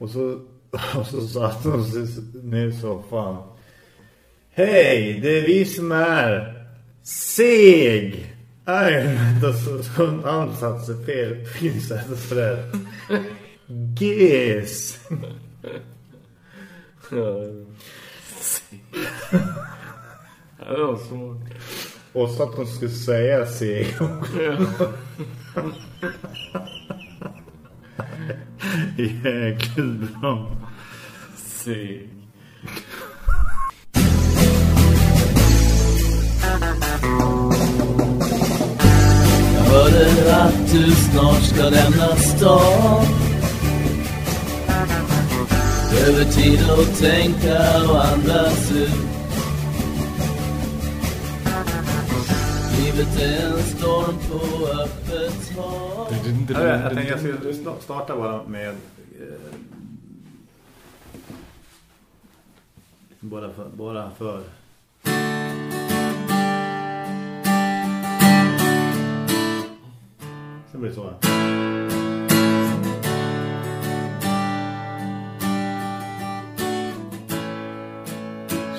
Och så, och så satt hon ner i soffan. Hej, det är vi som är seg. Nej, då så, hon sig fel. Finns det för det. Ges. Ja, det var svårt. Och så att hon skulle säga seg. Jäkligt bra. Seg. Jag hörde att du snart ska lämna stan Över tid att tänka och andas ut Livet är en storm på öppet hav Ja, jag, jag tänkte jag skulle starta bara med eh, bara för, bara för Sen blir det så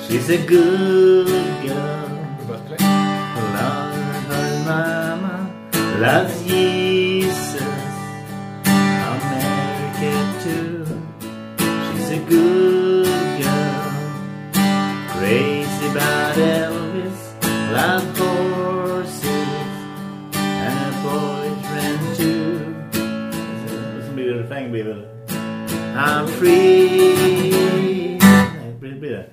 She's a good girl. Loves her mama Loves Jesus I'm free. Nej, blir blir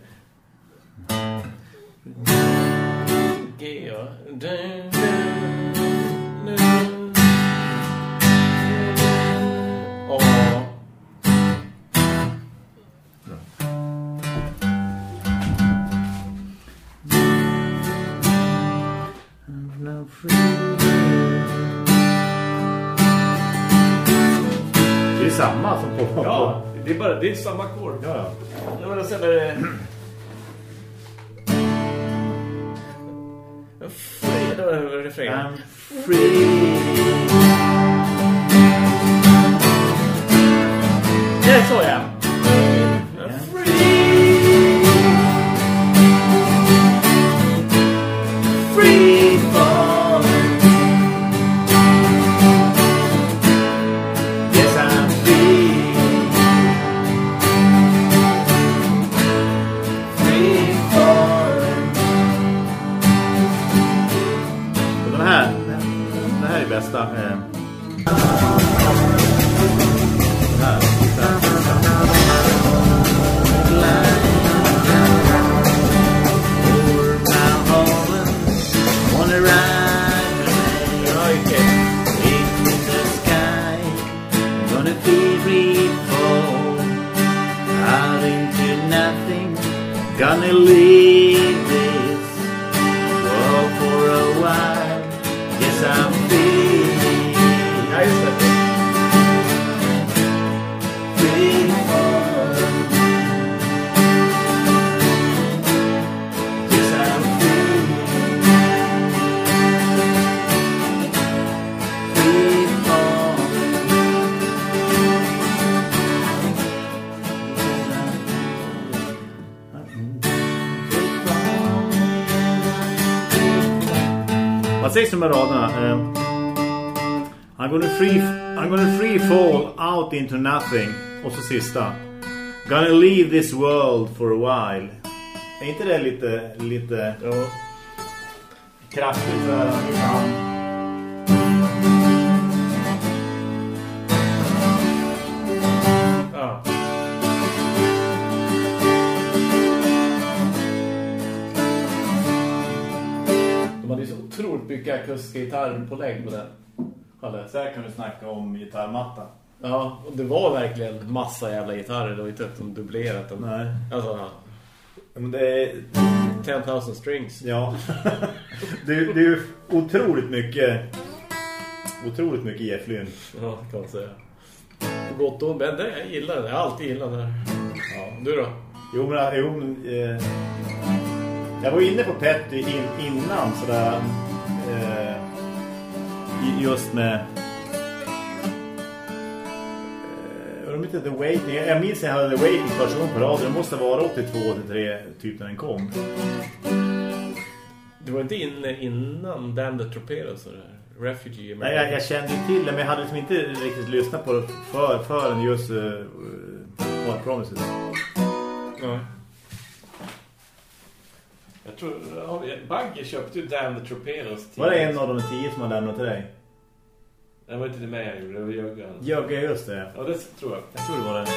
det det är samma ackord. Ja, ja. Ja, men sen är det... Det refrängen. Free Vad sägs om raderna? Eh, I'm gonna free I'm gonna free fall out into nothing. Och så sista. Gonna leave this world for a while. Är inte det lite lite Ja. kraftigt så akustiska gitarrer på den. Kalle, så här kan vi snacka om gitarrmatta. Ja, och det var verkligen massa jävla gitarrer. Det var inte att de dubblerat dem. Nej. Alltså, ja. Men det är 10,000 strings. ja. det, är- det är ju otroligt mycket otroligt mycket Jeff Lynne. Ja, kan man säga. På gott och det, jag gillar det. Jag har alltid gillat det här. Ja, du då? Jo men, jo, men eh, jag var inne på Petty in, innan sådär eh, just med eh, de inte The Waiting? Jag minns jag hade The Waiting första gången på radio. Det måste vara 82-83 typ när den kom. Det var inte inne innan Dan the Torpedoes och det här. Refugee Nej, jag, jag kände till det men jag hade liksom inte riktigt lyssnat på det för, förrän just uh, What Promises. Nej. Jag tror... Bagge köpte ju Dan the Torpedoes. Var det en av de tio som har lämnat till dig? Det var inte det med jag gjorde, det var Jöggan. Jögga, just det. Ja, det tror jag. Jag tror det var det.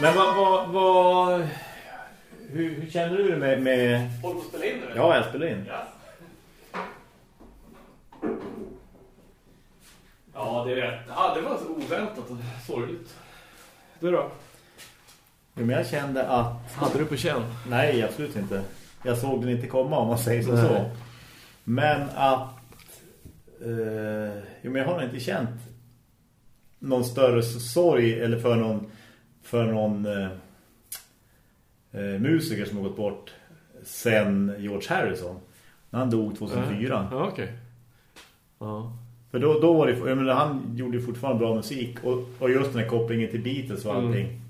Men vad... vad, vad hur, hur känner du det med... med... Håller på att spela in nu? Ja, jag spelar in. Ja. Ja, det är rätt. Ja, det var så oväntat och sorgligt. Du då? Jo, men jag kände att... Hade du på känn? Nej, absolut inte. Jag såg den inte komma om man säger så. Så. Men att... Eh, jo, men jag har inte känt någon större sorg eller för någon, för någon eh, eh, musiker som har gått bort sen George Harrison. När han dog 2004. Ja, okej. Ja. För då, då var det, jag menar, han gjorde ju fortfarande bra musik och, och just den här kopplingen till Beatles och allting.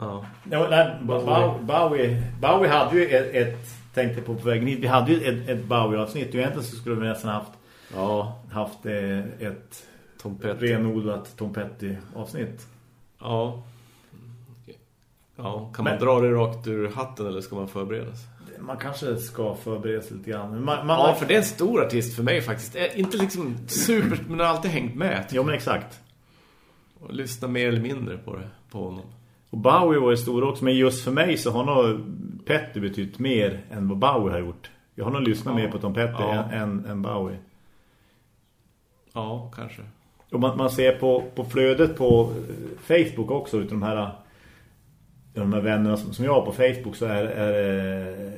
Ja. Ja, nej, Bowie, Bowie, Bowie hade ju ett, ett tänkte på på vägen hit, vi hade ju ett, ett Bowie-avsnitt egentligen så skulle vi nästan haft, Ja. haft eh, ett Tom Petty. renodlat Tom Petty-avsnitt. Ja. Ja, kan man Men- dra det rakt ur hatten eller ska man förbereda sig? Man kanske ska förbereda sig lite grann. Man, man, Ja, för det är en stor artist för mig faktiskt. Inte liksom super, men har alltid hängt med. Jo, men exakt. Och lyssna mer eller mindre på det, på honom. Och Bowie var ju stor också, men just för mig så har nog Petty betytt mer än vad Bowie har gjort. Jag har nog lyssnat Ja. mer på Tom Petty Ja. än, än, Bowie. Ja, kanske. Och man, man ser på, på flödet på eh, Facebook också utav de här de här vännerna som, som jag har på Facebook så är, är eh,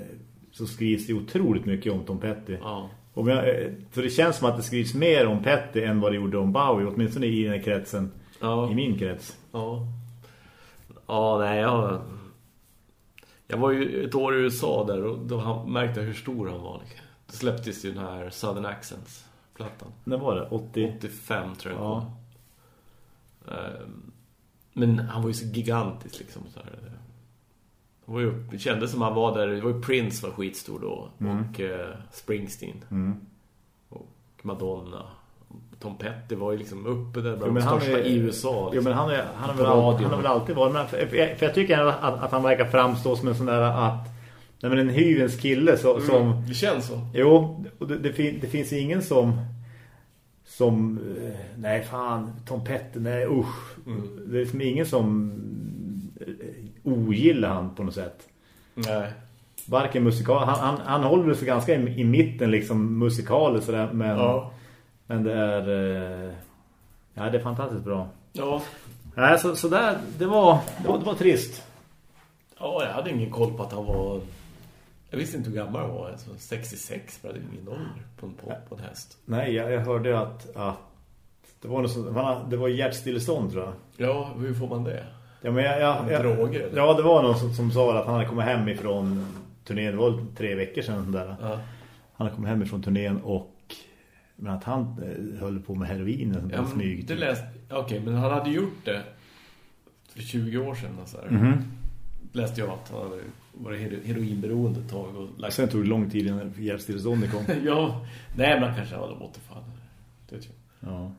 så skrivs det otroligt mycket om Tom Petty. Ja. Och jag, eh, för det känns som att det skrivs mer om Petty än vad det gjorde om Bowie, åtminstone i den här kretsen, Ja. i min krets. Ja. Ja, nej, jag... Jag var ju ett år i USA där och då märkte jag hur stor han var. Det släpptes ju den här Southern Accents-plattan. När var det? 80? 85 tror jag. Ja. Ehm, Men han var ju så gigantisk liksom. Så här. Det, var ju, det kändes som han var där. Det var ju Prince var skitstor då. Och eh, Springsteen. Mm. Och Madonna. Tom Petty var ju liksom uppe där Jo, bland men de han största är- i USA. Jo, Liksom. men han, är, han, har På väl han har väl alltid varit men för, för, jag, för jag tycker att, att han verkar framstå som en sån där att nej, men en hyvens kille så, som Mm, det känns så. Jo, och det, det, fin, det finns ingen som som eh, nej fan, Tom Petty, nej usch. Det är liksom ingen som eh, ogillar han på något sätt. Nej. Varken musikal, han, han, han håller sig ganska i, i mitten liksom musikaliskt sådär, men, Ja. Men det är eh, ja det är fantastiskt bra. Ja. Nej, så, så där, det var, det var, det var trist. Ja, jag hade ingen koll på att han var... Jag visste inte hur gammal han var. Alltså 66, jag hade ingen ålder på en, på, på en häst. Nej, jag, jag hörde att, att det var något han- det var hjärtstillestånd tror jag. Ja, hur får man det? Ja, men jag, jag, jag, Droger, eller? Ja, det var någon som, som sa att han hade kommit hem ifrån turnén. Det var tre veckor sedan. Där. Ja. Han hade kommit hem ifrån turnén och men att han eh, höll på med heroin och Ja, smyg. det läst... Okej, men han hade gjort det för 20 år sedan. Så här. Mhm. Läste jag att han hade varit hero- heroinberoende ett tag. Och lagt... Sen tog det lång tid innan hjärtstilleståndet kom. ja, nej men kanske hade återfall. Det vet jag. Ja.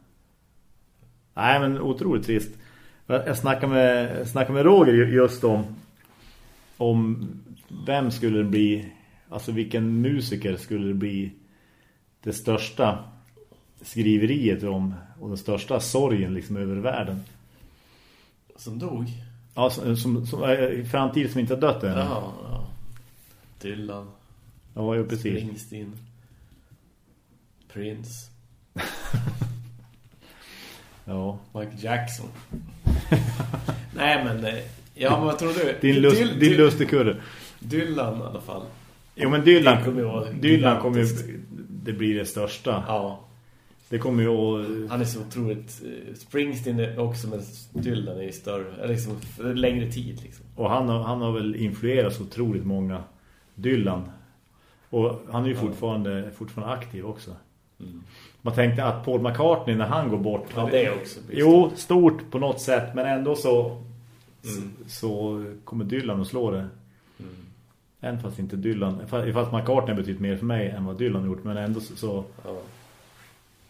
Nej, men otroligt trist. Jag snackade med, snackade med Roger ju- just om om vem skulle det bli alltså vilken musiker skulle det bli det största skriveriet om och den största sorgen liksom över världen. Som dog? Ja, som, som, som är i framtiden som inte har dött än. Jaha, ja. Dylan. Ja, ja, precis. Springsteen. Prince. Ja. Michael Jackson. Nej men, eh, ja men vad tror du? Din, lust, Dyl- din lustigkurre. Dylan i alla fall. Jo, men Dylan, Dylan kommer ju, det blir det största. Ja, Det kommer ju att han är så otroligt... eh, Springsteen är också, men Dylan är ju större. Liksom längre tid liksom. Och han har, han har väl influerat så otroligt många Dylan. Och han är ju fortfarande, fortfarande aktiv också. Mm. Man tänkte att Paul McCartney när han går bort... Ja, det är också. Jo, stort på något sätt, men ändå så, mm. så kommer Dylan att slå det. Mm. Än fast inte Dylan... Fast McCartney betytt mer för mig än vad Dylan gjort, men ändå så... Så, ja.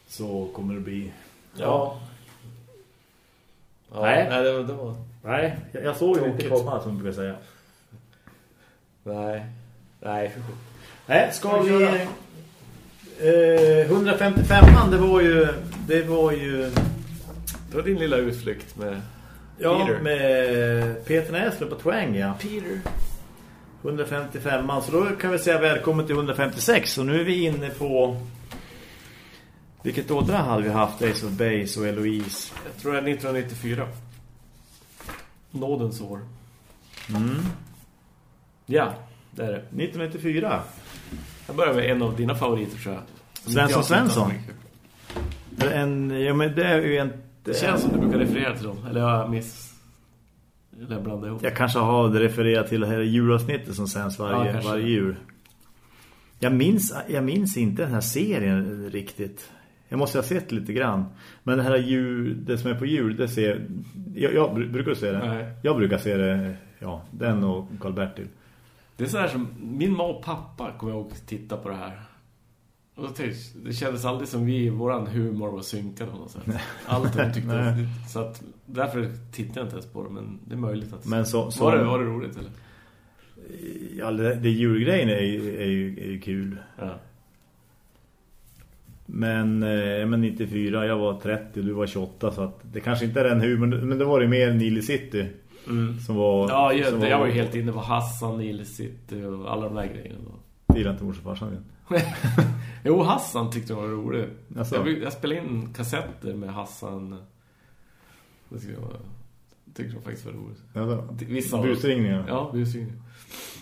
Så kommer det bli... Ja. ja. nej. Nej, det var... Det var... nej jag, jag såg ju inte komma, som du vill säga. Nej. Nej, Nej, ska vi... Eh, 155 det var ju... Det var ju... Det var din lilla utflykt med ja, Peter. med Peter Näslund på Twang, ja. Peter. 155 så då kan vi säga välkommen till 156 och nu är vi inne på vilket åldra hade vi haft Ace of Base och Eloise? Jag tror det är 1994 Nådens år. Mm. Ja, det är det. 1994 Jag börjar med en av dina favoriter tror jag. Svensson Svensson. en, ja, men det är ju en Det känns som du brukar referera till dem. Eller jag miss eller jag blandar ihop. Jag kanske har refererat till det här julavsnittet som sänds varje, ja, varje jul. Jag minns, jag minns inte den här serien riktigt. Jag måste ha sett lite grann. Men det här jul, det som är på jul, det ser jag, jag brukar se det. Nej. Jag brukar se det, ja, den och Karl-Bertil. Det är så här som min mamma och pappa kommer ihåg att titta på det här. Och det kändes aldrig som vi, våran humor var synkad på något sätt. Allt de tyckte. så att, därför tittade jag inte ens på det, men det är möjligt att... Men så, så var, det, var det roligt, eller? Ja, det, det julgrejen är är ju, är ju kul. Ja. Men, eh, men 94, jag var 30 du var 28 så att det kanske inte är den humorn, men det var det mer Nile City. Mm. Som var, ja, jag, som jag var, var ju helt inne på Hassan, Nile City och alla de där grejerna. Det gillar inte morsan farsan igen. jo, Hassan tyckte jag var rolig. Alltså. Jag, jag spelade in kassetter med Hassan. Det skulle jag, tyckte jag faktiskt var roligt. Alltså, Vissa busringningar. Ja, busringningar.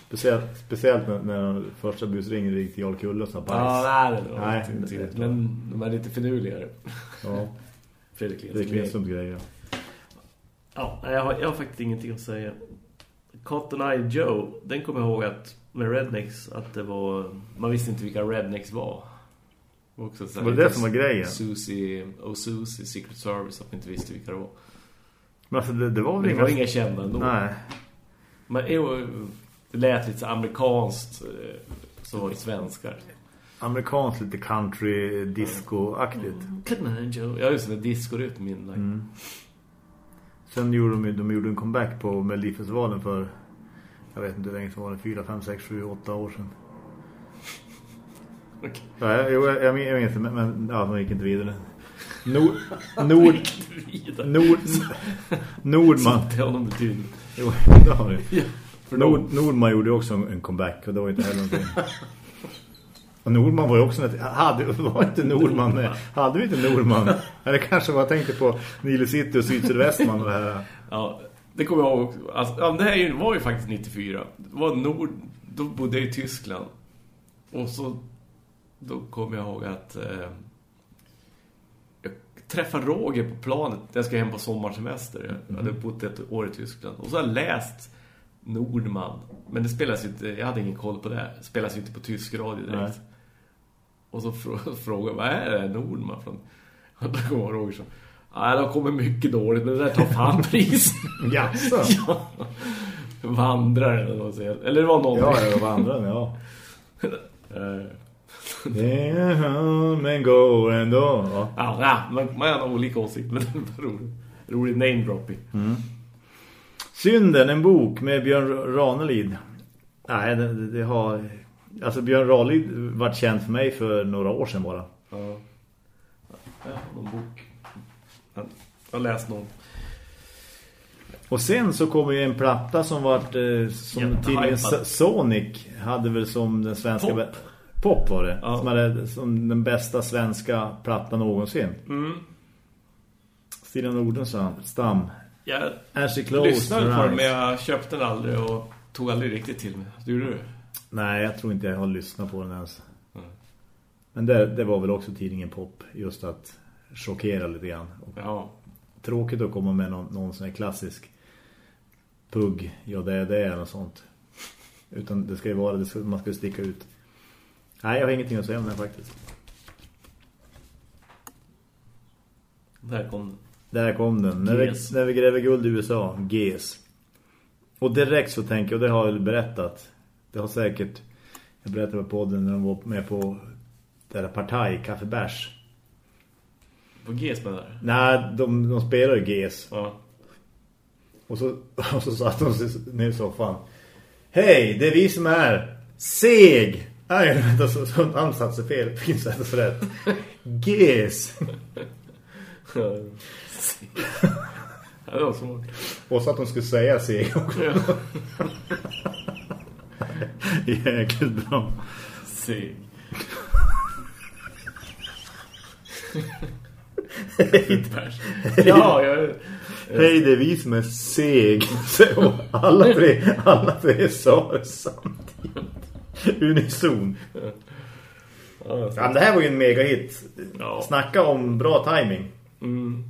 Speciellt, speciellt när, när den första busringen gick till Jarl Kulle och sa Ja, nej, det nej, inte, inte, Men de är lite finurligare. Ja. Fredrik Lindström. Grejer. Ja, jag har, jag har faktiskt ingenting att säga. Cotton Eye Joe, den kommer jag ihåg att med Rednecks att det var man visste inte vilka Rednecks var. Och också så var det det som var grejen? Susie och Susie Secret Service att man inte visste vilka det var. Men alltså det, det var väl det var inga kända ändå. Nej. Men det lät lite amerikanskt så var det svenskar. Amerikanskt lite country disco-aktigt. Mm. Ja just det, disco-rytm min. Mm. Sen gjorde de, de gjorde en comeback på Melodifestivalen för jag vet inte hur länge som var det, 4, 5, 6, 7, 8 år sedan. Okay. Ja, jag, jag, jag, inte, men, men ja, de gick inte vidare. Nord, Nord, Nord, Nordman. Det har någon betydelse. Jo, det har det. Nord, Nordman gjorde också en comeback och det var inte heller någonting. Och Nordman var ju också ett, hade, var inte Nordman med, hade vi inte Nordman? Eller kanske var jag tänkte på Nile City och Sydsydvästman och det här. Ja, det kommer jag ihåg. Alltså, ja, det här var ju faktiskt 94. Det var Nord, då bodde jag i Tyskland. Och så då kommer jag ihåg att eh, jag träffade Roger på planet. Jag ska hem på sommarsemester. Jag hade bott ett år i Tyskland. Och så har jag läst Nordman. Men det spelas ju inte, jag hade ingen koll på det. Det spelas ju inte på tysk radio direkt. Nej. Och så frågade jag, vad är det Nordman från? Och då kommer Roger så. Ja, det har kommit mycket dåligt, men det där tar fan pris. Jaså? ja. Vandraren, eller vad säger Eller det var någon. Ja, var vandraren, ja. Det men går ändå. Ja, ja, ja man, man har olika åsikter, men det var roligt. Roligt name-dropping. Mm. Synden, en bok med Björn Ranelid. Nej, det, det, har... Alltså Björn Ranelid varit känd för mig för några år sedan bara. Ja, ja någon bok. Jag har läst någon. Och sen så kommer ju en platta som vart eh, som tidningen Sonic hade väl som den svenska pop, pop var det. Ja. Som hade som den bästa svenska plattan någonsin. Mm. Stina Nordenstam Jag Close, lyssnade på den men jag köpte den aldrig och tog aldrig riktigt till mig. Gjorde du? Nej, jag tror inte jag har lyssnat på den ens. Mm. Men det, det var väl också tidningen Pop. Just att chockera lite grann. Ja. Tråkigt att komma med någon, någon sån här klassisk pugg. Ja, det är det eller sånt. Utan det ska ju vara, det ska, man ska sticka ut. Nej, jag har ingenting att säga om den faktiskt. Där kom den. Där kom den. När vi, när vi gräver guld i USA. GES. Och direkt så tänker jag, och det har jag berättat. Det har säkert, jag berättade på podden när de var med på det där partaj, kaffebärs. På GES med där. Nej, de, de spelar ju GES. Ja. Och så, och så satt de ner i soffan. Hej, det är vi som är seg. Nej, vänta, så, så han satt sig fel. Finns det rätt. GES. Det var svårt. Och så att de skulle säga seg också. Ja. Jäkligt bra. Seg. Bärs. Ja, jag... Hej, det är vi som är seg. Så alla tre, alla tre sa det samtidigt. Unison. Ja, det här var ju en megahit. Ja. Snacka om bra timing. Mm.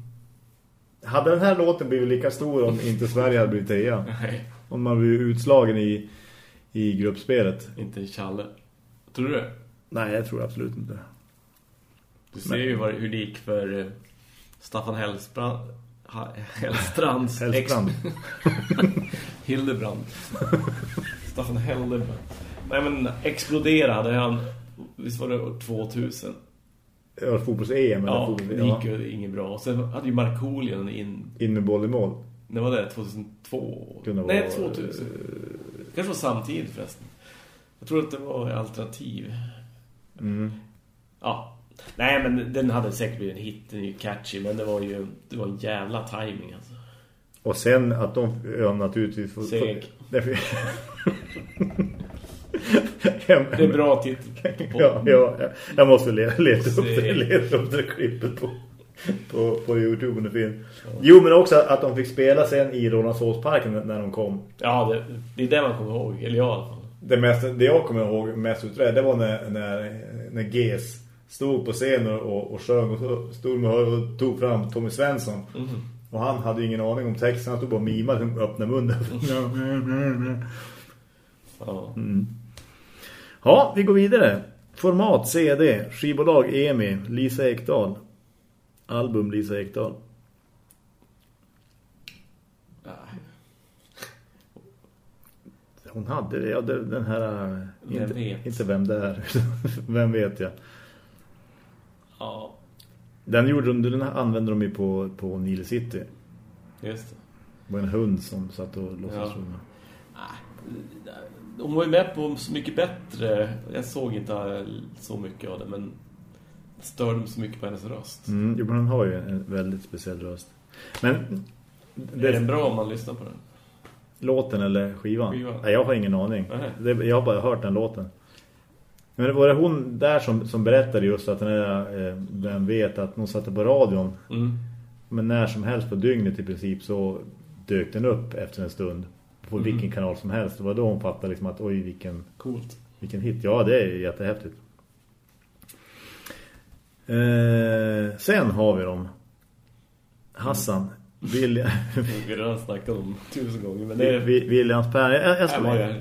Hade den här låten blivit lika stor om inte Sverige hade blivit trea? Nej, Om man blev utslagen i, i gruppspelet? inte en challe. Tror du det? Nej, jag tror absolut inte. Du ser ju vad, hur det gick för eh, Staffan Hellsbrand, ha, Hellstrands Hellstrand. Hildebrand. Staffan Hildebrand. Nej men exploderade han, visst var det 2000? Ja, fotbolls-EM. Ja, fotbolls- det gick ju inget bra. Och sen hade ju Markoolien in, In med boll i mål. när var det? 2002? Kunde Nej, vara- 2000. Kanske var samtidigt förresten. Jag tror att det var alternativ. Mm. Ja. Nej, men den hade säkert blivit en hit. Den är ju catchy, men det var ju det var en jävla timing alltså. Och sen att de ja, naturligtvis. Seg. Därför... Det är bra titel Ja, ja, ja. jag måste leta, leta, upp, det, leta upp det klippet på, på, på Youtube under film. Jo, men också att de fick spela sen i Rålambshovsparken när de kom. Ja, det, det är det man kommer ihåg. Eller jag i alla fall. Det, mest, det jag kommer ihåg mest utredd, det var när, när, när GES stod på scenen och, och sjöng och stod med och tog fram Tommy Svensson. Mhm. Och han hade ju ingen aning om texten, han stod bara mimade och öppnade munnen. Ja. Ja, vi går vidare. Format CD, skivbolag EMI, Lisa Ekdahl. Album Lisa Ekdahl. Nej. Hon hade det, ja, den här... Vem inte, vet? inte vem det är. vem vet jag. Ja, Den, gjorde, de- den använde de ju på, på Nile City. just det. Det var en hund som satt och låtsas Ja. sjunga. Hon var ju med på Så mycket bättre. Jag såg inte så mycket av det, men störde mig så mycket på hennes röst. Mm, jo, men hon har ju en väldigt speciell röst. Men Det är den bra om man lyssnar på den? låten eller skivan? Skivan. Nej, jag har ingen aning. Det, jag har bara hört den låten. Men var det hon där som, som berättade just att den här, eh, vem vet att hon satte på radion. Mm. Men när som helst på dygnet i princip så dök den upp efter en stund. På Mhm. vilken kanal som helst. Det var då hon fattade liksom att oj vilken, Coolt. vilken hit. Ja det är jättehäftigt. Eh, sen har vi dem. Hassan. William, Vi har redan snackat om tusen gånger, men det är... Williams Per. Jag, jag, ska, ju-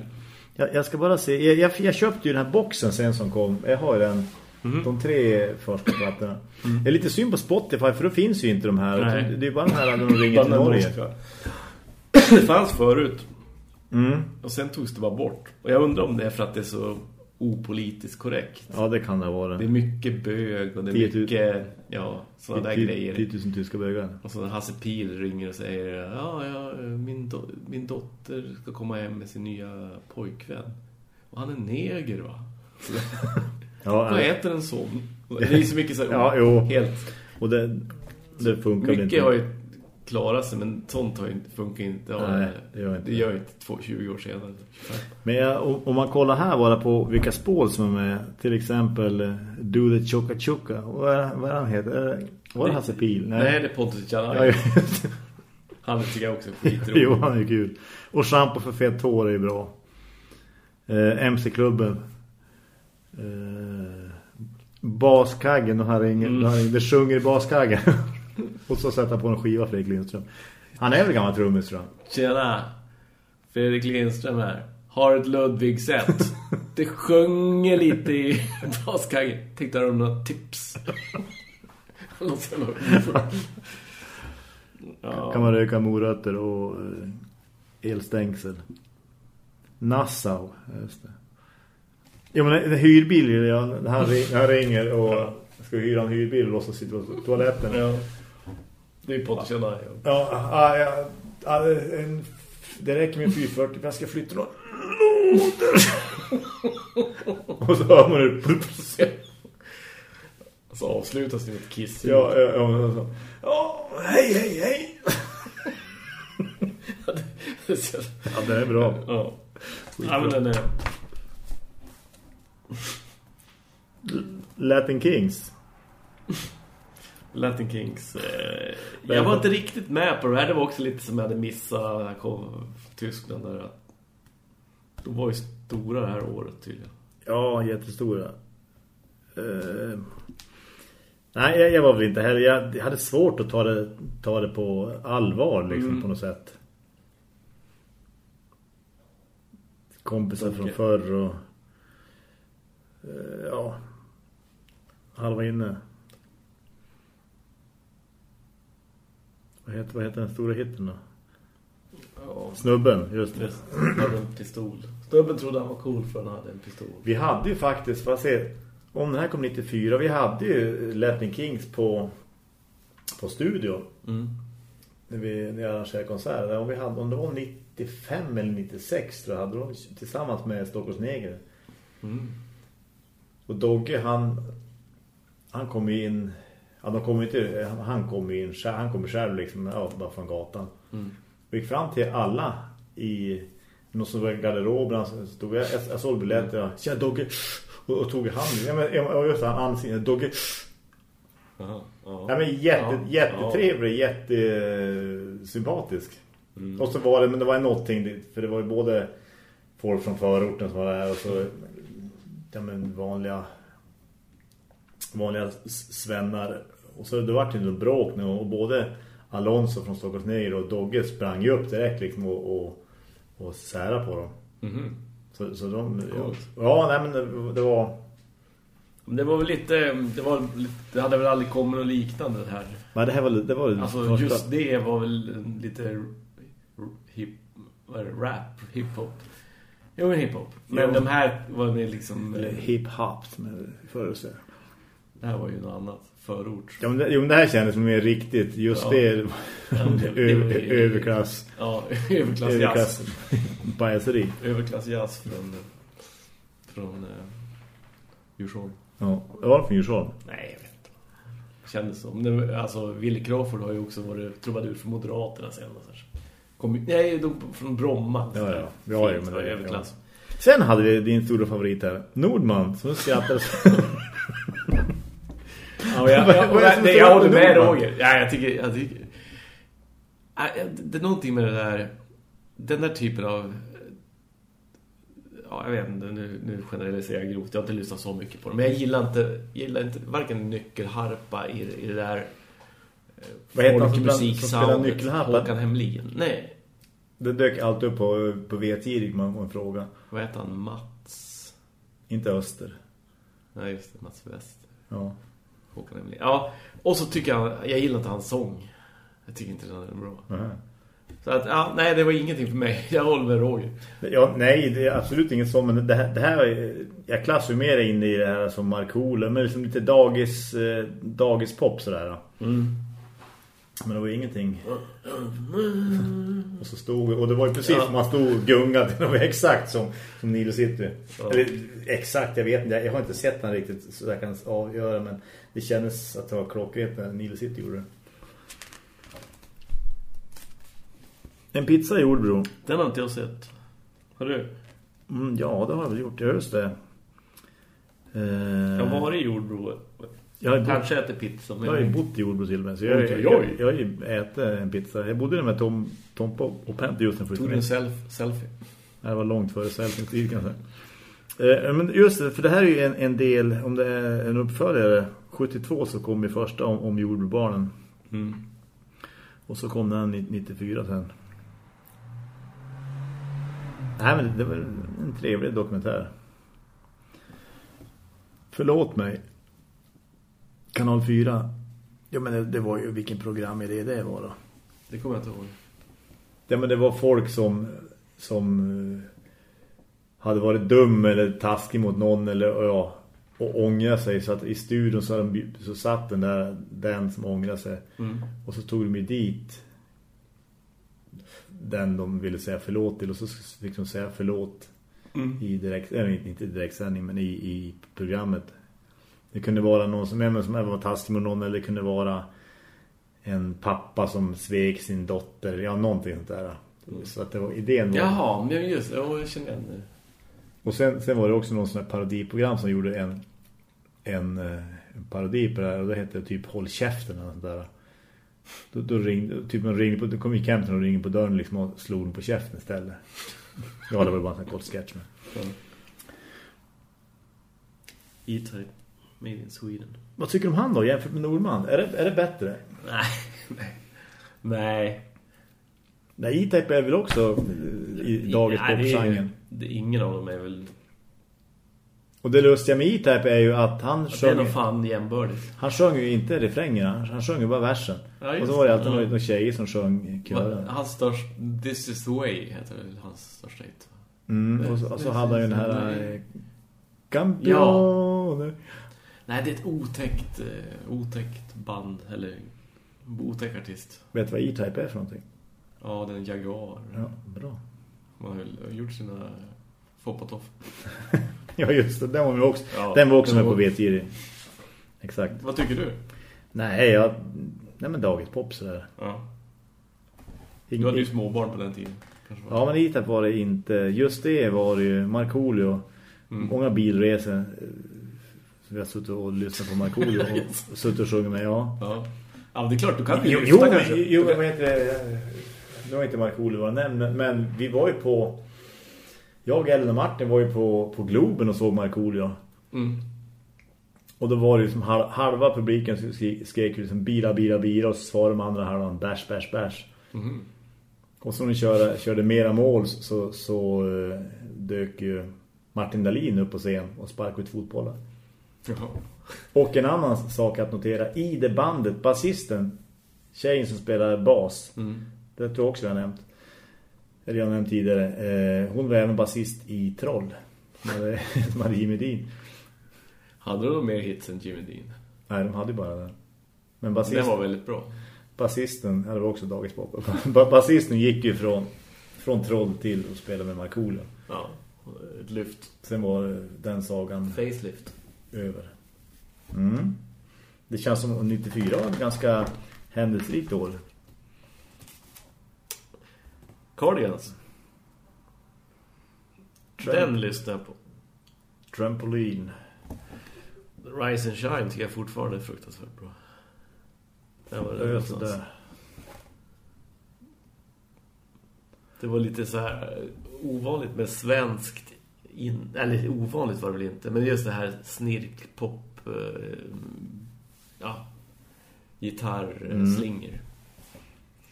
jag, jag ska bara se. Jag, jag, köpte ju den här boxen sen som kom. Jag har ju den. Mhm. De tre första plattorna. Det är lite synd på Spotify för då finns ju inte de här. Nej. Det är bara den här när de ringer till Norge. Det fanns förut. Mm. Och sen togs det bara bort. Och jag undrar om det är för att det är så opolitiskt korrekt. Ja, det kan det vara. Det är mycket bög och det är 10 000. mycket ja, sådana där grejer. 10 000 tyska bögar. Och så Hasse Pil ringer och säger Ja, ja min, do min dotter ska komma hem med sin nya pojkvän. Och han är neger va? Ja, Vad äter en sån? Det är så mycket så här, Ja, jo. helt... och det, det funkar väl inte. Mycket har ju klarat sig men sånt har inte, funkar inte. Ja, Nej, det gör inte. Det gör inte två, 20 år senare. Men om man kollar här bara på vilka spår som är med. Till exempel eh, Do the Choka Choka. Vad är, vad är han heter? Det- Var det Hasse Pil? Nej, det är Pontus Ja, Janai. Han tycker jag också skitrolig. jo, han är kul. Och Shampoo för fett hår är bra. Eh, MC-klubben. Eh, baskaggen och han ringer, Mm. det sjunger i baskaggen. och så sätter han på en skiva Fredrik Lindström. Han är väl gammal trummis tror jag. Tjena! Fredrik Lindström här. Har ett Ludvig-sätt. Det sjunger lite i baskaggen. Tänkte du om några tips? Ja. Kan man röka morötter och eh, elstängsel. Nassau, just det. Jo men en hyrbil, han, han ringer och ska hyra en hyrbil och låtsas sitta på toaletten. Ja. Det är ju Potterkända. Ja. Ja, ja, ja, ja en, det räcker med en 440 för jag ska flytta någon Och så hör man det. Så avslutas det med ett kiss. Ja, ja, ja, så. ja, hej, hej, hej. Ja, det är bra. ja. ja, men den är... Latin Kings. Latin Kings. Eh, jag var inte riktigt med på det här. Det var också lite som jag hade missat när jag kom Tyskland där. att De var ju stora det här året tydligen. Ja, jättestora. Uh, nej, jag, jag var väl inte heller. Jag, hade svårt att ta det, ta det på allvar liksom, Mm. på något sätt. Kompisar från Okej. förr och... eh, ja. Halva inne. Vad heter, vad heter den stora hitten då? Ja, Snubben, just det. Han hade en pistol. Stubben trodde han var cool för han hade en pistol. Vi hade ju faktiskt, vad se, om den här kom 94, vi hade ju Latin Kings på, på studio. Mm. När vi, när jag arrangerade konserter. Om, vi hade, om det var 95 eller 96 tror jag, hade de tillsammans med Stockholms Neger. Mm. Och Dogge, han, han kom in, ja, de kom inte, han kom in, han kom själv liksom, ja, bara från gatan. Mm. Vi gick fram till alla i någon som var i garderoben så stod jag, jag, jag såg biljetter och tja Dogge och, och tog i handen. Ja, men, jag, just han ansiktet, Dogge. Ja. Ja, men jätte, Ja, jättetrevlig, jättesympatisk. Mm. Och så var det, men det var någonting, för det var ju både folk från förorten som var där och så ja, men vanliga vanliga svennar. Och så det var det en bråk nu och både Alonso från Stockholms Neger och Dogge sprang ju upp direkt liksom och, och, och sära på dem. Mhm. Så, så de, Coolt. ja nej men det, det var det var väl lite, det var det hade väl aldrig kommit något liknande det här. men det här var det var Alltså första. just det var väl lite hip, vad är det, rap, hiphop. Jo men hiphop. Men Jo. de här var mer liksom, eller hip-hop som jag säga. det här var ju något annat, förort. Ja, men det, jo, men det här kändes mer riktigt. Just Ja. det, Ja, det- det överklass. Ja. Överklass. Bajaseri. Överklassjazz från, från eh, Djursholm. Ja, det var från Djursholm. Nej, jag vet inte. Det kändes som. Det, alltså, Willy Crawford har ju också varit trubadur för Moderaterna sen. Kom, nej, de, från Bromma. Ja, ja. Ja, ja, men det det- överklass. Sen hade vi din stora favorit här. Nordman, som skrattade. Ja, jag, jag, jag på håller med? Roger. Ja, jag tycker... Jag tycker det är någonting med det där... Den där typen av... Ja, jag vet inte. Nu, nu generaliserar jag grovt. Jag har inte lyssnat så mycket på det. Men jag gillar inte, jag gillar inte varken nyckelharpa i, i det där... eh, Vad heter han som folkmusik som spelar nyckelharpa? Håkan Hemlin. Nej, Det dök alltid upp på, på V10 man får en fråga. vad heter han? Mats? Inte Öster. Nej, just det. Mats West. Ja. Håkan Hemlin. Ja, och så tycker jag... Jag gillar inte hans sång. Jag tycker inte den är bra. Aha. Så att, ja, nej, det var ingenting för mig. Jag håller med Roger. Ja, nej, det är absolut inget så, men det här, det här är- jag klassar ju mer in i det här som Markoolio, men liksom lite dagis, eh, dagispop sådär. Mm. Men det var ingenting. Och så stod och det var ju precis Ja. som man stod och gungade. Det var exakt som, som Nilo City. Ja. Eller exakt, jag vet inte. Jag har inte sett den riktigt så jag kan avgöra. Men det kändes att det var klockrent när Nilo City gjorde det. En pizza i Jordbro. Den har inte jag sett. Har du? Mm, ja, det har jag väl gjort. Ja, Just det. Eh, Jag har varit i Jordbro. Jag har, bott, Kanske äter pizza. Men jag har ju bott i Jordbro till med. Så jag, jag, jag, jag, har ju ätit en pizza. Jag bodde med Tom, Tom på, och Pente just när jag Tog du en self, selfie? Det var långt före selfie-tid kan jag säga. Eh, men just det, för det här är ju en, en del, om det är en uppföljare, 72 så kom ju första om, om jordbrubarnen. Mm. Och så kom den 94 sen. Nej men det var en trevlig dokumentär. Förlåt mig. Kanal 4. Ja, men det, det var ju vilken program är det det var då? Det kommer jag inte ihåg. Ja, men det var folk som som eh, hade varit dum eller taskig mot någon eller ja, och ångra sig så att i studion så, de, så satt den där den som ångrade sig Mm. och så tog de ju dit den de ville säga förlåt till och så fick de säga förlåt Mm. i direkt, eller inte i direktsändning men i, i programmet. Det kunde vara någon som, även som även var taskig mot någon eller det kunde vara en pappa som svek sin dotter, ja någonting sånt där. Så att det var idén var... Jaha, men just det. Ja, jag känner igen det. Och sen, sen var det också någon sån här parodiprogram som gjorde en, en, eh, en parodi på det här och det hette typ Håll käften eller sånt där. Då, då ringde, typ man ringde på, då kom ju Kempton och ringde på dörren liksom och slog den på käften istället. Ja, det var bara en sån här kort sketch med. E-Type. Made in Sweden. Vad tycker du om han då jämfört med Nordman? Är det, är det bättre? Nej. Nej. Nej. Nej, E-Type är väl också i dagens Nej, det är, popgenren. ingen av dem är väl... Och det lustiga med E-Type är ju att han Det är sjöng, nog fan jämbördigt. han sjöng ju inte refrängerna, han, sjöng ju bara versen. Ja, och så var det alltid Ja. några tjejer som sjöng kören. Hans största... This is the way heter väl hans största hit. Mm, och så, och så hade han ju den här eh, Ja. Nej, det är ett otäckt, eh, otäckt band. Eller otäck artist. Vet du vad E-Type är för någonting? Ja, den Jaguar. Ja, bra. Man har gjort sina foppatoff. Ja, just det. Den var, också, Ja, den var också den med på var- Vetgiri. Exakt. Vad tycker du? Nej, jag... Nej, men dagis pop sådär. Ja. Ing- Du hade ju småbarn på den tiden. Ja, men E-Type var det inte. Just det var det ju Markoolio. Mm. Många bilresor. Vi har suttit och lyssnat på Markoolio och, suttit och sjungit med, ja. Ja. ja, men det är klart. Du kan ju Jo, kanske. jo vad heter det? Nu har inte Markoolio var nämnd, men, men vi var ju på... Jag, Ellen och Martin var ju på, på Globen och såg Markoolio. Mm. Och då var det ju som halv, halva publiken som skrek, liksom bira, bira, bira och så svarade de andra halvan bash, bash, bash. Mhm. Och så när de körde, körde mera mål så, så eh, dök ju Martin Dahlin upp på scen och sparkade ut fotbollen. Och en annan sak att notera, i det bandet, basisten, tjejen som spelar bas, Mm. det tror jag också jag har nämnt. Eller jag har nämnt tidigare. Eh, hon var även basist i Troll. Hade, som hade du mer hits än Jimmy Dean? Nej, de hade ju bara den. Men Den basist, var väldigt bra. basisten, det var också Dagis Pop. Ba- Basisten gick ju från, från Troll till att spela med Markoolio. Ja, ett lyft. Sen var eh, den sagan Facelift. Över. Mm. Det känns som att 94 var ett ganska händelserikt år. Cardigans. Tramp- Den lyssnar jag på. Trampoline. Rise and Shine tycker jag fortfarande är fruktansvärt bra. Det var, det, Ös där. det var lite så här ovanligt med svenskt in, eller ovanligt var det väl inte men just det här snirk pop eh, ja gitarrslinger. Mm.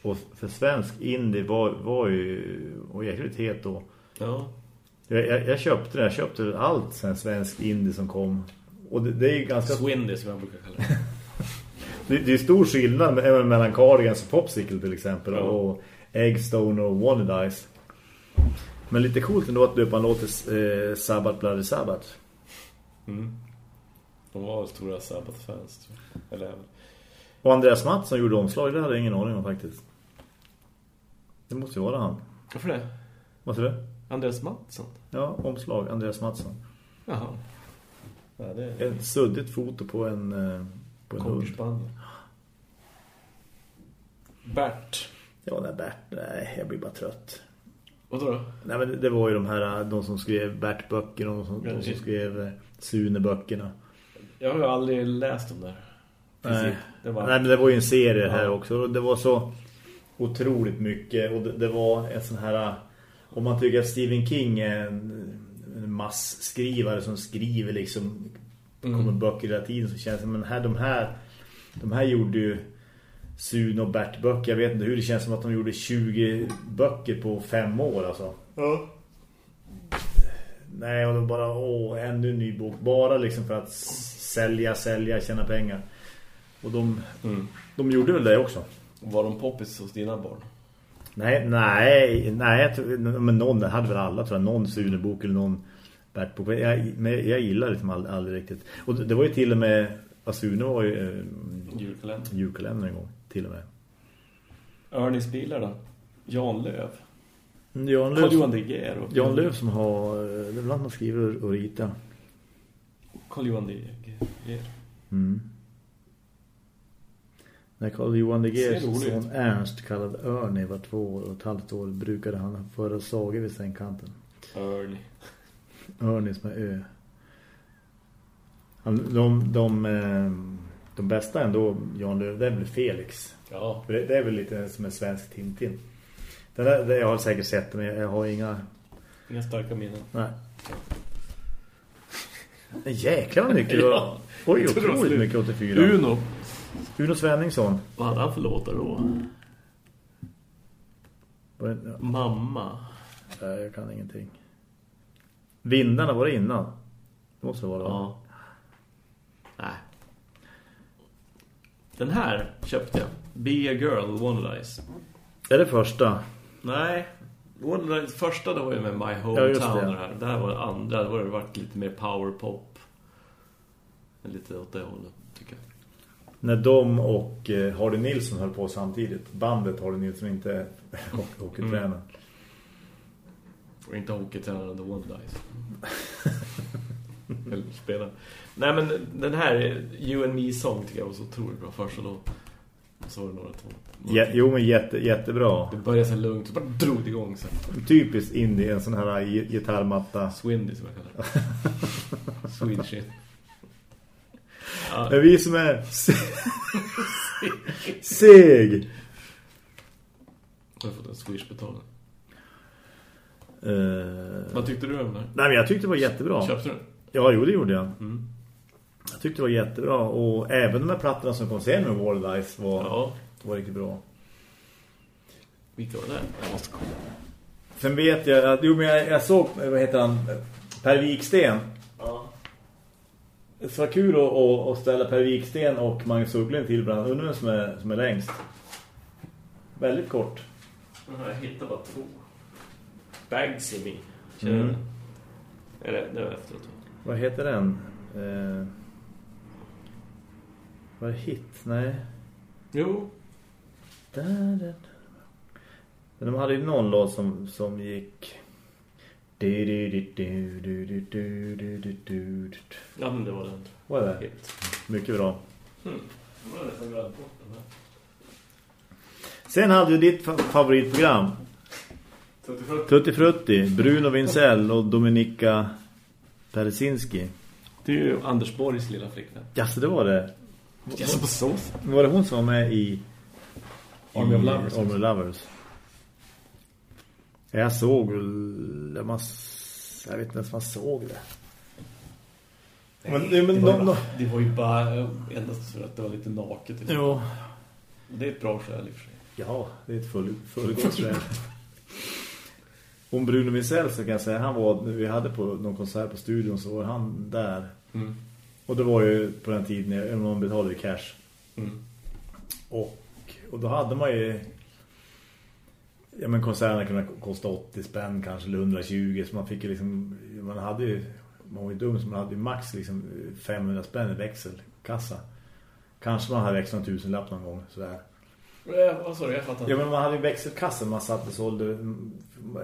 Och för svensk indie var, var ju var jäkligt het då. Ja. Jag, jag, jag köpte det, jag köpte allt sen svensk indie som kom. Och det, det är ju ganska... Swindy som jag brukar kalla det. Det, det är stor skillnad även mellan Cardigans och Popsicle till exempel. Ja. Och Eggstone och Wanna Dice. Men lite coolt ändå att döpa en låt till eh, Sabbath Bloody Sabbath. Mm. De var stora jag. Eller även. Och Andreas Mattsson gjorde omslag, det hade jag ingen aning om faktiskt. Det måste ju vara han. Varför det? Vad tror du? Andreas Mattsson? Ja, omslag, Andreas Mattsson. Jaha. Ja, det är Ett suddigt foto på en, eh, på en hund. Bert. Ja, nej, Bert, nej, jag blir bara trött. Vad då? Nej, men det, var ju de här, de som skrev Bert-böcker och de som, de som skrev eh, Sune-böckerna. Jag har ju aldrig läst dem där. Nej. Det var... Nej, men det var ju en serie här Ja. också. Och det var så otroligt mycket. Och det, det var en sån här... Om man tycker att Stephen King är en, en massskrivare som skriver liksom... Mm. Kommer böcker hela tiden så känns det... Men här, de här... De här gjorde ju Sune och Bert böcker. Jag vet inte hur det känns som att de gjorde 20 böcker på fem år alltså. Ja. Nej, och då bara, åh, ännu en ny bok. Bara liksom för att sälja, sälja, tjäna pengar. Och de, Mm. de gjorde väl det också. Var de poppis hos dina barn? Nej, nej, nej tror, men någon hade väl alla tror jag, någon Sune-bok eller någon Bert-bok. Jag, men jag gillar liksom aldrig, aldrig riktigt. Och det, det var ju till och med, vad Sune var ju eh, Julkalender. julkalender en gång, till och med. Örnis bilar då? Jan Löv. Mm, Jan Löv, Carl-Johan De och- Jan Löv som har, eh, det är bland man skriver och ritar. Carl-Johan De Geer. Mm. När Carl Johan de Geers son Ernst kallad Örni var två år och ett halvt år brukade han föra sagor vid sängkanten. Örni. Örnis med ö. Han, de, de, eh, de bästa ändå, Jan Löv, det är väl Felix. Ja. Det, det är väl lite som en svensk Tintin. Den där, det, jag har säkert sett men jag, har inga... Inga starka minnen. Nej. Jäklar mycket det Ja. Oj, otroligt mycket 84. Uno. Uno Svenningsson. Vad hade han för låtar då? Ja. Mamma. Nej, jag kan ingenting. Vindarna var det innan. Det måste det vara. Ja. Den här köpte jag. Be a girl, Wonderlies. Är det första? Nej. Wonderlies första då var ju med My Ja, Hometown. det. det här. Det här var det andra. Det var det varit lite mer powerpop. Lite åt det hållet, tycker jag. När de och eh, Hardy Nilsson höll på samtidigt. Bandet Hardy Nilsson inte hockeytränaren. Mm. Och inte hockeytränaren The Wonderlies. Eller spela. Nej men den här You and Me Song tycker jag var så otroligt bra första låt. Och så var det några två. Ja, jo, men jätte, jättebra. Det började så lugnt och bara drog det igång sen. Typiskt indie, en sån här gi- gitarrmatta. Swindy som jag kallar det. Swedish shit. Ja, Men vi som är se- seg. har fått en swish betalning. Uh, Vad tyckte du om den? nej, men jag tyckte det var jättebra. Köpte du den? Ja, jo, det gjorde jag. Mm. Jag tyckte det var jättebra. Och även de här plattorna som kom sen med World Ice var, Ja. var riktigt bra. Vilka var det? Jag måste kolla. Sen vet jag att, jo men jag, jag såg, vad heter han, Per Wiksten. Ja. Det var kul att, att, att ställa Per Wiksten och Magnus Ugglen till varandra. Undrar vem som är, som är längst. Väldigt kort. Jag hittade bara två. Bagsy Me. Känner Mm. Eller det var efteråt. Vad heter den? Eh, var det hit? Nej. Jo. Da, da. Men de hade ju någon låt som, som gick... Du, du, du, du, du, du, du, du, du, du, du. Ja men det var den. Vad är det? Hit. Mycket bra. Mm. Det var det som glömde bort den här. Sen hade ju ditt fa- favoritprogram Tuttifrutti. Tutti Frutti, Bruno Vincell och Dominika Persinski. Det är ju Anders Borgs lilla flickvän. Ja, så det var det. Jag så på sås. Var det hon som var med i Army of Lovers. Army of Lovers? Jag såg väl jag, vet inte ens man såg det. Men, men, det, var de, ju bara, det var ju bara eh, endast för att det var lite naket. Liksom. jo, Och Det är ett bra skäl i och för sig. ja, det är ett full, fullgott skäl. Om Bruno Vincell så kan jag säga, han var, vi hade på någon konsert på studion så var han där. Mm. Och det var ju på den tiden när man betalade cash. Mm. Och, och då hade man ju ja men konserterna kunde kosta 80 spänn kanske eller 120 så man fick ju liksom man hade ju man var ju dum så man hade ju max liksom 500 spänn i växelkassa. Kanske man hade växlat en tusenlapp någon gång sådär. Eh, vad sa du? Jag fattar. Ja men man hade ju växelkassa man satt och sålde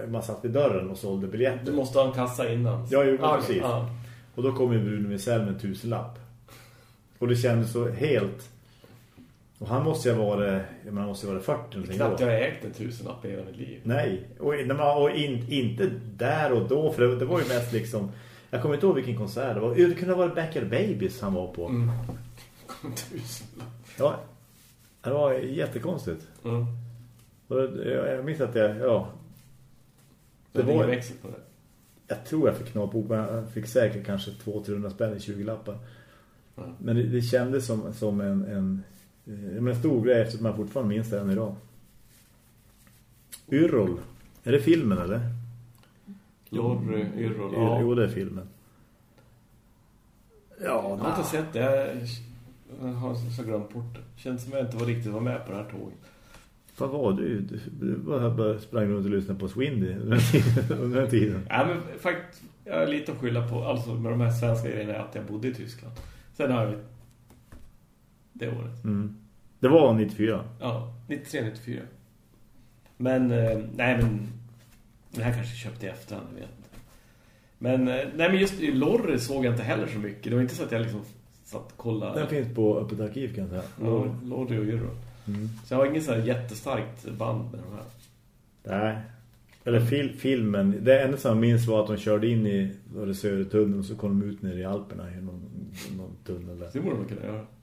man satt vid dörren och sålde biljetter. Du måste ha en kassa innan. Ja, jo, Ah, precis. ja. Och då kom ju Bruno Wiesel med en tusenlapp. Och det kändes så helt... Och han måste ju vara, han måste ju vara 40 någonting Knappt då. jag har ägt en tusenlapp i hela mitt liv. Nej, och, när man, och in, inte där och då, för det, det var ju mest liksom... Jag kommer inte ihåg vilken konsert det var. Det kunde ha varit Backyard Babies han var på. Mm. tusenlapp. Ja, det var jättekonstigt. Mm. Och Jag, minns att jag, ja... Det Det var växel på det. jag tror jag fick men jag fick säkert kanske 200-300 spänn i 20 lappar. Ja. Men det, det kändes som, som en, en, eh, en stor grej eftersom jag fortfarande minns det än idag. Yrrol. Är det filmen eller? Jorry, Yrrol. Ja. Jo, det är filmen. Ja, Jag har inte sett det. Jag Jag har så glömt bort det. Känns som jag inte var riktigt var med på det här tåget. Vad var du? Du, bara sprang runt och lyssnade på Swindy under den tiden. Ja, men faktiskt, jag är lite att skylla på, alltså med de här svenska grejerna, att jag bodde i Tyskland. Sen har vi det året. Mm. Det var 94. Ja, 93, 94. Men, eh, nej men, det här kanske jag köpte i efterhand, jag vet inte. Men, eh, nej men just i Lorry såg jag inte heller så mycket. Det var inte så att jag liksom satt och kollade. Den finns på Öppet arkiv kan jag säga. Ja, Lorry och Euro. Mm. Så jag har ingen så här jättestarkt band med de här. Nej. Eller fil filmen. Det enda som jag minns var att de körde in i det Södertunneln och så kom de ut ner i Alperna i någon, någon tunnel där. Det borde man kunna göra.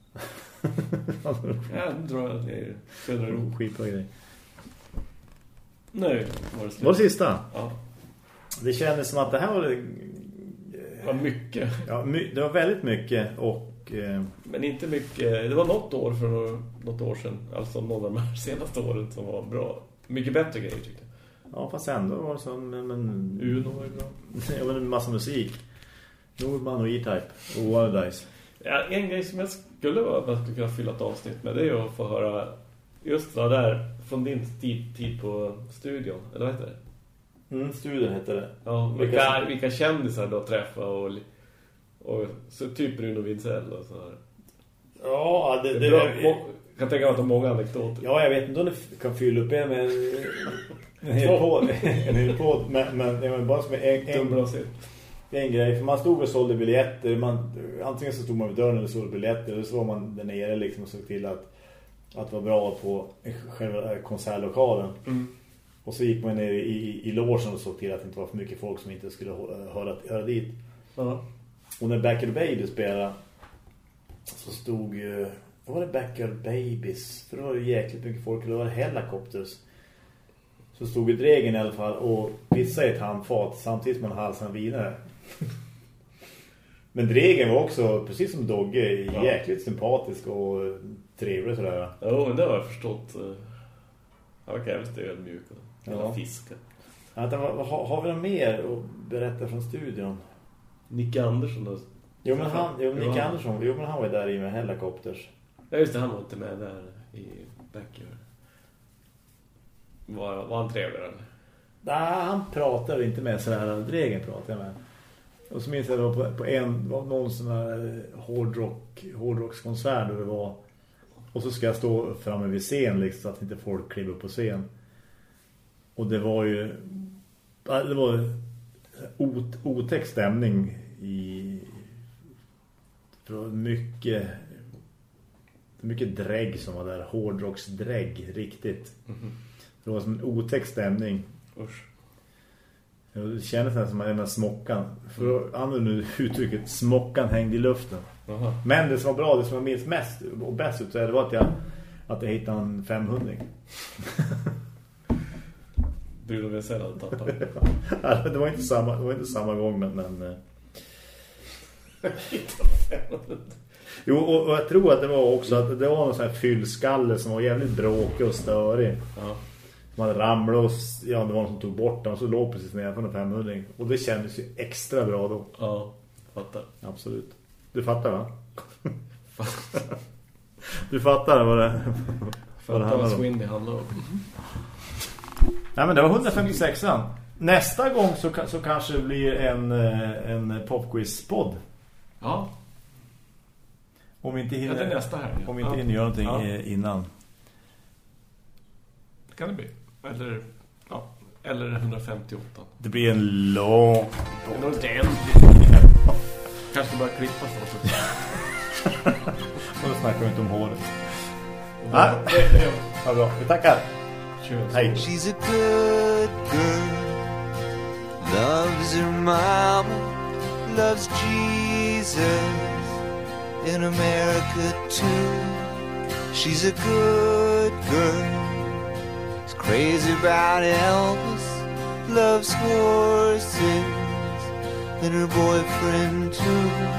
Ja, nu drar jag ner södra Europa. Skitbra grej. Nu var det slut. Var det sista? Ja, Det kändes som att det här var... det var mycket. Ja, my, det var väldigt mycket och... Eh, Men inte mycket. Det var något år för något år sedan. Alltså någon av de här senaste åren som var bra. Mycket bättre grejer tyckte jag. ja, fast ändå var det som... Men, men, Uno var ju bra. det var en massa musik. Nordman och E-Type och Waradise. Ja, en grej som jag skulle vara att skulle kunna fylla ett avsnitt med det är att få höra just det där från din tid, tid på studion. Eller vad heter det? Mm, studien heter det. Ja, Vilka vilka kändisar du har träffat och, och så typ Bruno Wintzell och så här. Ja, det, Det bra. Må- Jag kan tänka mig att det är många anekdoter. Ja, jag vet inte om det kan fylla upp en med en, en hel podd. En hel podd. Men, men, men bara som en, en, en grej. För man stod och sålde biljetter. Man, antingen så stod man vid dörren eller sålde biljetter. Eller så var man där nere liksom och såg till att, att vara bra på själva konsertlokalen. Mm. Och så gick man ner i, i, i logen och såg till att det inte var för mycket folk som inte skulle hö- höra, höra dit. Ja. Och när Backyard Baby spelade så stod ju... Vad var det Backyard Babies? För det var ju jäkligt mycket folk. Eller var det Helicopters? Så stod ju Dregen i alla fall och pissade i ett handfat samtidigt som man halsade vidare. Men Dregen var också, precis som Dogge, Ja. jäkligt sympatisk och trevlig sådär. Jo, men det har jag förstått. Han verkar jävligt ödmjuk och Ja. ja. fiska. Har vi något mer att berätta från studion? Nicke Andersson då. Jo men han, jo, Nick Ja. Andersson, jo men han var ju där i med Helicopters. Ja just det, han var inte med där i Backyard. Var, var han trevlig eller? Nej, han pratade inte med sådär. Dregen pratade jag med. Och så minns jag då på, på en, var någon sån här hårdrock, hårdrockskonsert där det var. Och så ska jag stå framme vid scen liksom, så att inte folk kliver upp på scen. Och det var ju det var ot, otäck stämning i mycket mycket drägg som var där. Hårdrocksdrägg, riktigt. Det var som en otäck stämning. Usch. Det kändes nästan som en av smockan. För att använda nu uttrycket smockan hängde i luften. Jaha. Men det som var bra, det som jag minns mest och bäst ut så det var att jag, att jag hittade en 500 Bruno Wintzell hade tappat. det var inte samma, det var inte samma gång men... men eh. jo, och, och jag tror att det var också att det var någon sån här fyllskalle som var jävligt bråkig och störig. Ja. Man ramlade och ja, det var någon som tog bort den och så låg precis nedanför en 500 Och det kändes ju extra bra då. Ja, fattar. Absolut. Du fattar va? du fattar vad det, vad det Fattar handlar vad om. Swindy handlar om. Nej men det var 156an. Nästa gång så, så kanske det blir en, eh, en popquiz-podd. Ja, Om vi inte ja hinner, det är nästa här. om vi inte ja. hinner göra någonting Ja. eh, innan. Det kan det bli. Eller, ja, eller 158. Det blir en lång... En ordentlig. Kanske börja klippa så. Och då snackar vi inte om håret. Ja, Ja, bra. Vi tackar. Kör. Hej. She's a good girl, loves her mama, loves Jesus in America too. She's a good girl, is crazy about Elvis, loves horses and her boyfriend too.